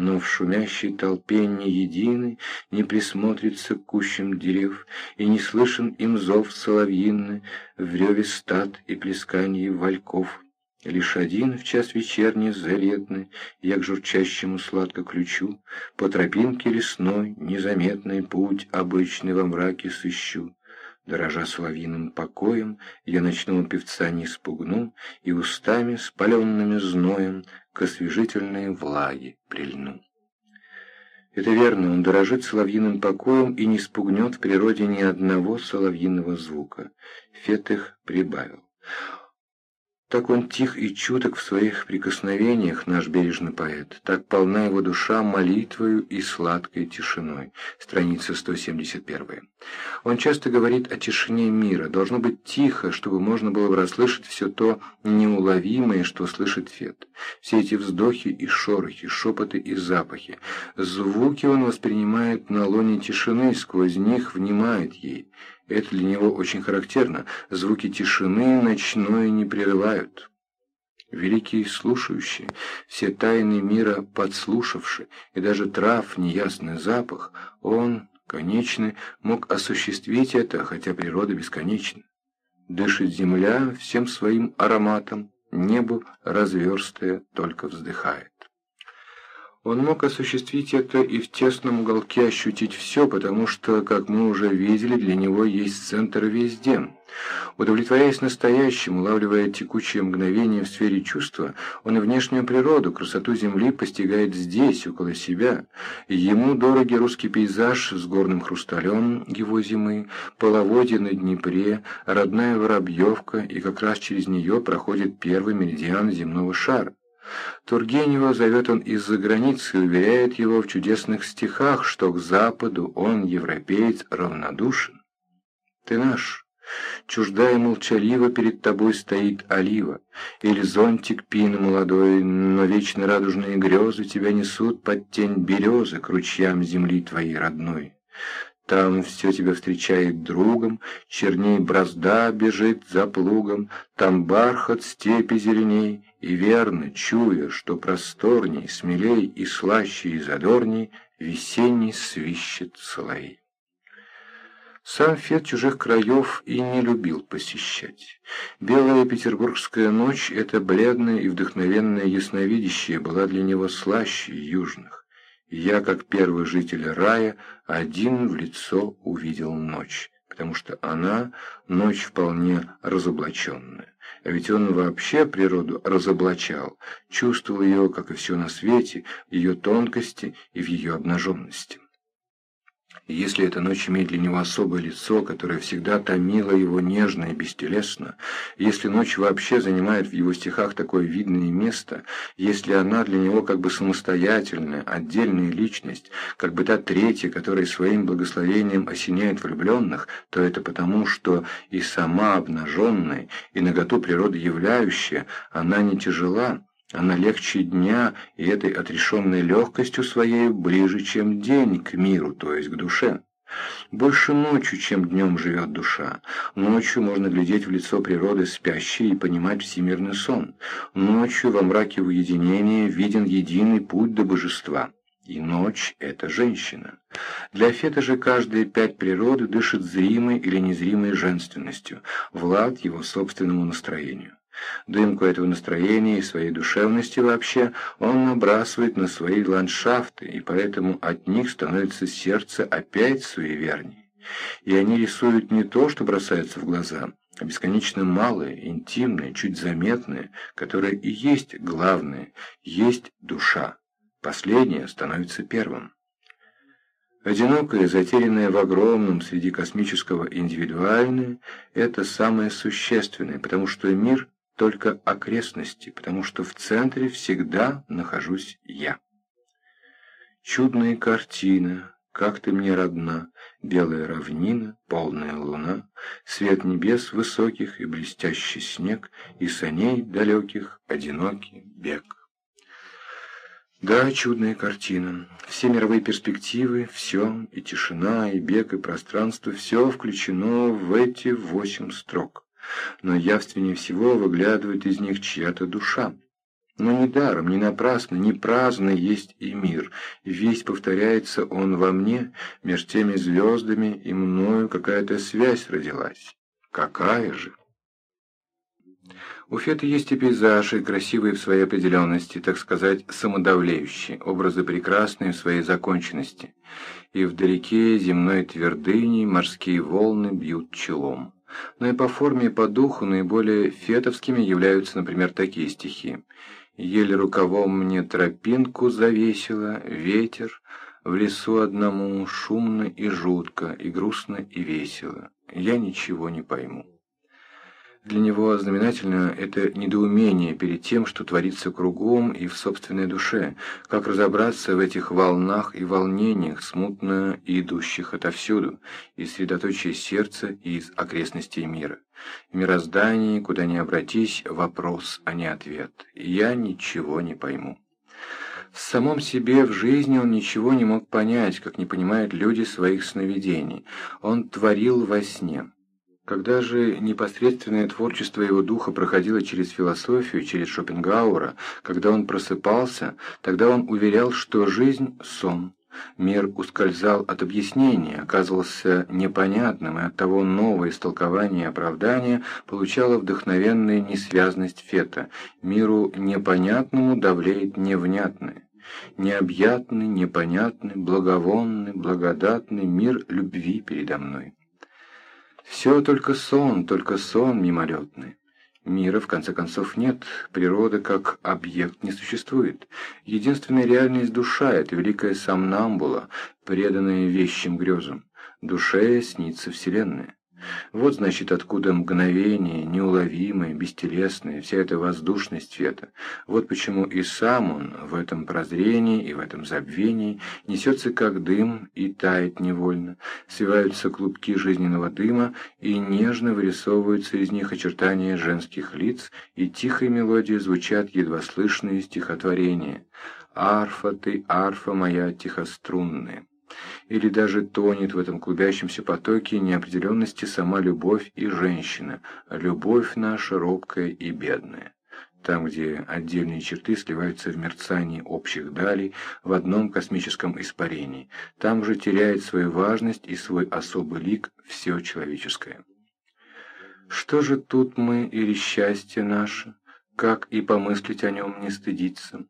но в шумящей толпе не единый не присмотрится к кущам дерев, и не слышен им зов соловьины в реве стад и плесканье вальков. Лишь один в час вечерний заветный Я к журчащему сладко ключу, По тропинке лесной незаметный Путь обычный во мраке сыщу. Дорожа соловьиным покоем, Я ночного певца не спугну И устами, спаленными зноем, К освежительной влаге прильну. Это верно, он дорожит соловьиным покоем и не спугнет в природе ни одного соловьиного звука. Фетых прибавил. Так он тих и чуток в своих прикосновениях, наш бережный поэт, так полна его душа молитвою и сладкой тишиной. Страница 171. Он часто говорит о тишине мира. Должно быть тихо, чтобы можно было бы расслышать все то неуловимое, что слышит Фет. Все эти вздохи и шорохи, шепоты и запахи. Звуки он воспринимает на лоне тишины, сквозь них внимает ей. Это для него очень характерно. Звуки тишины ночной не прерывают. Великие слушающие, все тайны мира подслушавши, и даже трав неясный запах, он, конечный, мог осуществить это, хотя природа бесконечна. Дышит земля всем своим ароматом, небо разверстое только вздыхает. Он мог осуществить это и в тесном уголке ощутить все, потому что, как мы уже видели, для него есть центр везде. Удовлетворяясь настоящим, улавливая текучие мгновения в сфере чувства, он и внешнюю природу, красоту земли постигает здесь, около себя. Ему дороги русский пейзаж с горным хрусталем его зимы, половодье на Днепре, родная Воробьевка, и как раз через нее проходит первый меридиан земного шара. Тургенева зовет он из-за границы и уверяет его в чудесных стихах, что к Западу он, европеец, равнодушен. Ты наш, чуждая молчаливо перед тобой стоит олива, или зонтик пин молодой, но вечно радужные грезы тебя несут под тень березы к ручьям земли твоей родной. Там все тебя встречает другом, черней бразда бежит за плугом, там бархат степи зеленей, и верно, чуя, что просторней, смелей и слаще и задорней, весенний свищет соловей. Сам Фет чужих краев и не любил посещать. Белая петербургская ночь, это бледное и вдохновенное ясновидящее, была для него слаще южных. Я, как первый житель рая, один в лицо увидел ночь, потому что она — ночь вполне разоблаченная. А ведь он вообще природу разоблачал, чувствовал ее, как и все на свете, в ее тонкости и в ее обнаженности. Если эта ночь имеет для него особое лицо, которое всегда томило его нежно и бестелесно, если ночь вообще занимает в его стихах такое видное место, если она для него как бы самостоятельная, отдельная личность, как бы та третья, которая своим благословением осеняет влюбленных, то это потому, что и сама обнаженная, и наготу природы являющая, она не тяжела, она легче дня и этой отрешенной легкостью своей ближе, чем день к миру, то есть к душе. Больше ночью, чем днем живет душа. Ночью можно глядеть в лицо природы спящей и понимать всемирный сон. Ночью во мраке уединения виден единый путь до божества. И ночь — это женщина. Для Фета же каждая пять природы дышит зримой или незримой женственностью, влад его собственному настроению. Дымку этого настроения и своей душевности вообще он набрасывает на свои ландшафты, и поэтому от них становится сердце опять суеверней. И они рисуют не то, что бросается в глаза, а бесконечно малое, интимное, чуть заметное, которое и есть главное, есть душа. Последнее становится первым. Одинокое, затерянное в огромном среди космического индивидуальное – это самое существенное, потому что мир только окрестности, потому что в центре всегда нахожусь я. Чудная картина, как ты мне родна, белая равнина, полная луна, свет небес высоких и блестящий снег, и саней далеких одинокий бег. Да, чудная картина. Все мировые перспективы, все, и тишина, и бег, и пространство, все включено в эти восемь строк но явственнее всего выглядывает из них чья-то душа. Но недаром, не напрасно, не праздно есть и мир. Весь повторяется он во мне, меж теми звездами и мною какая-то связь родилась. Какая же? У Феты есть и пейзажи, красивые в своей определенности, так сказать, самодавлеющие, образы прекрасные в своей законченности. И вдалеке земной твердыней морские волны бьют челом. Но и по форме и по духу наиболее фетовскими являются, например, такие стихи. Еле рукавом мне тропинку завесило, ветер, В лесу одному шумно и жутко, и грустно и весело. Я ничего не пойму. Для него знаменательно это недоумение перед тем, что творится кругом и в собственной душе, как разобраться в этих волнах и волнениях, смутно идущих отовсюду, из средоточия сердца и из окрестностей мира. В мироздании, куда ни обратись, вопрос, а не ответ. Я ничего не пойму. В самом себе в жизни он ничего не мог понять, как не понимают люди своих сновидений. Он творил во сне. Когда же непосредственное творчество его духа проходило через философию, через Шопенгауэра, когда он просыпался, тогда он уверял, что жизнь – сон. Мир ускользал от объяснения, оказывался непонятным, и оттого новое истолкование и оправдание получало вдохновенная несвязность Фета. Миру непонятному давлеет невнятное. Необъятный, непонятный, благовонный, благодатный мир любви передо мной. Все только сон, только сон мимолетный. Мира, в конце концов, нет, природа как объект не существует. Единственная реальность душа — это великая сомнамбула, преданная вещим грезам. Душе снится Вселенная. Вот, значит, откуда мгновение, неуловимое, бестелесное, вся эта воздушность света. Вот почему и сам он в этом прозрении и в этом забвении несется как дым и тает невольно. Свиваются клубки жизненного дыма, и нежно вырисовываются из них очертания женских лиц, и тихой мелодией звучат едва слышные стихотворения. «Арфа ты, арфа моя тихострунная» или даже тонет в этом клубящемся потоке неопределенности сама любовь и женщина, любовь наша робкая и бедная. Там, где отдельные черты сливаются в мерцании общих далей в одном космическом испарении, там же теряет свою важность и свой особый лик все человеческое. Что же тут мы или счастье наше, как и помыслить о нем не стыдиться?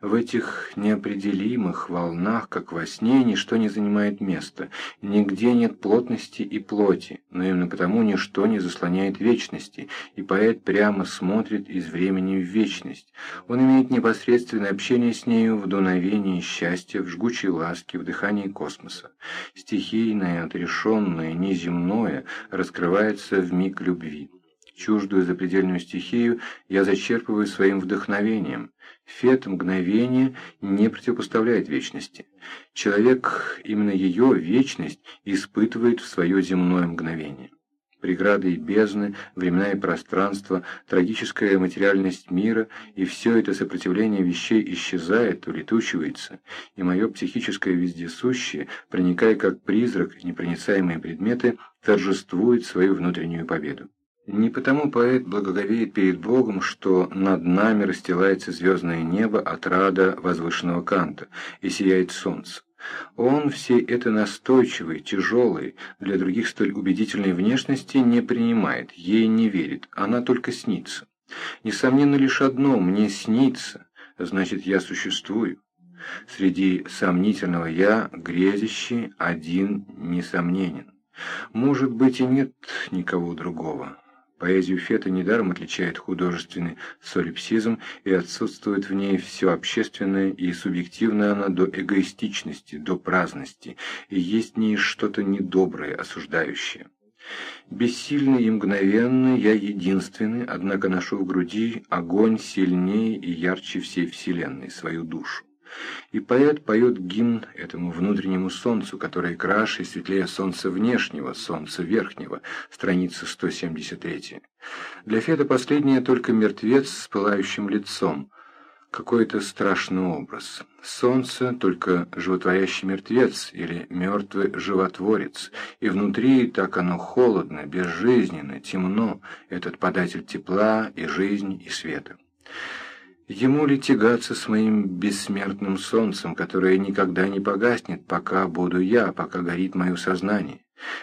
В этих неопределимых волнах, как во сне, ничто не занимает места, нигде нет плотности и плоти, но именно потому ничто не заслоняет вечности, и поэт прямо смотрит из времени в вечность. Он имеет непосредственное общение с нею в дуновении счастья, в жгучей ласке, в дыхании космоса. Стихийное, отрешенное, неземное раскрывается в миг любви чуждую запредельную стихию я зачерпываю своим вдохновением. Фет мгновение не противопоставляет вечности. Человек именно ее вечность испытывает в свое земное мгновение. Преграды и бездны, времена и пространство, трагическая материальность мира, и все это сопротивление вещей исчезает, улетучивается, и мое психическое вездесущее, проникая как призрак непроницаемые предметы, торжествует свою внутреннюю победу. Не потому поэт благоговеет перед Богом, что над нами расстилается звездное небо от рада возвышенного канта и сияет солнце. Он всей этой настойчивой, тяжелой, для других столь убедительной внешности не принимает, ей не верит, она только снится. Несомненно лишь одно – мне снится, значит, я существую. Среди сомнительного «я» грезящий один несомненен. Может быть и нет никого другого. Поэзию Фета недаром отличает художественный солипсизм и отсутствует в ней все общественное и субъективное она до эгоистичности, до праздности, и есть в ней что-то недоброе, осуждающее. Бессильный и мгновенный я единственный, однако ношу в груди огонь сильнее и ярче всей вселенной, свою душу. И поэт поет гимн этому внутреннему солнцу, которое краше и светлее солнца внешнего, солнца верхнего, страница 173. Для Феда последнее только мертвец с пылающим лицом, какой-то страшный образ. Солнце — только животворящий мертвец или мертвый животворец, и внутри так оно холодно, безжизненно, темно, этот податель тепла и жизни и света. Ему ли тягаться с моим бессмертным солнцем, которое никогда не погаснет, пока буду я, пока горит мое сознание?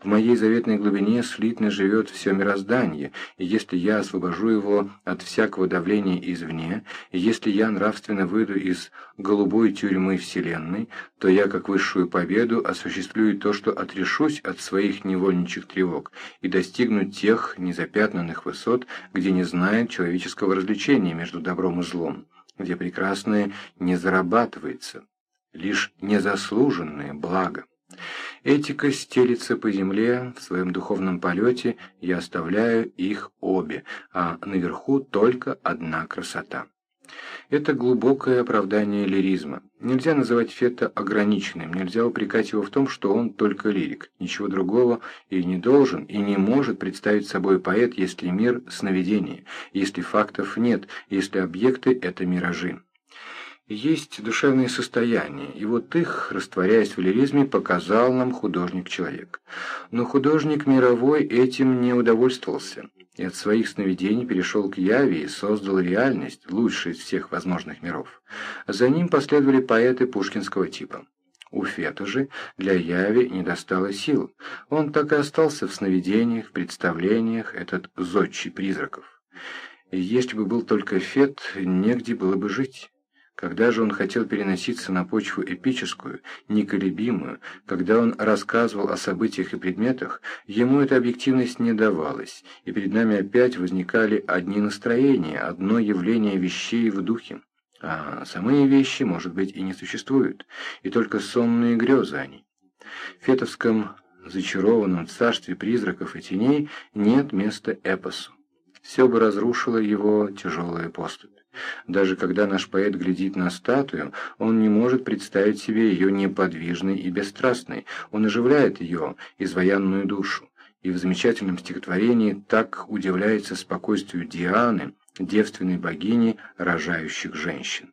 В моей заветной глубине слитно живет все мироздание, и если я освобожу его от всякого давления извне, и если я нравственно выйду из голубой тюрьмы Вселенной, то я, как высшую победу, осуществлю то, что отрешусь от своих невольничьих тревог и достигну тех незапятнанных высот, где не знает человеческого развлечения между добром и злом, где прекрасное не зарабатывается, лишь незаслуженное благо. Этика стелится по земле, в своем духовном полете я оставляю их обе, а наверху только одна красота. Это глубокое оправдание лиризма. Нельзя называть Фета ограниченным, нельзя упрекать его в том, что он только лирик. Ничего другого и не должен, и не может представить собой поэт, если мир – сновидение, если фактов нет, если объекты – это миражи есть душевные состояния, и вот их, растворяясь в лиризме, показал нам художник-человек. Но художник мировой этим не удовольствовался, и от своих сновидений перешел к Яве и создал реальность, лучшую из всех возможных миров. За ним последовали поэты пушкинского типа. У Фета же для Яви не достало сил. Он так и остался в сновидениях, в представлениях, этот зодчий призраков. Если бы был только Фет, негде было бы жить. Когда же он хотел переноситься на почву эпическую, неколебимую, когда он рассказывал о событиях и предметах, ему эта объективность не давалась, и перед нами опять возникали одни настроения, одно явление вещей в духе. А самые вещи, может быть, и не существуют, и только сонные грезы они. В фетовском зачарованном царстве призраков и теней нет места эпосу. Все бы разрушило его тяжелая поступь. Даже когда наш поэт глядит на статую, он не может представить себе ее неподвижной и бесстрастной, он оживляет ее, изваянную душу, и в замечательном стихотворении так удивляется спокойствию Дианы, девственной богини рожающих женщин.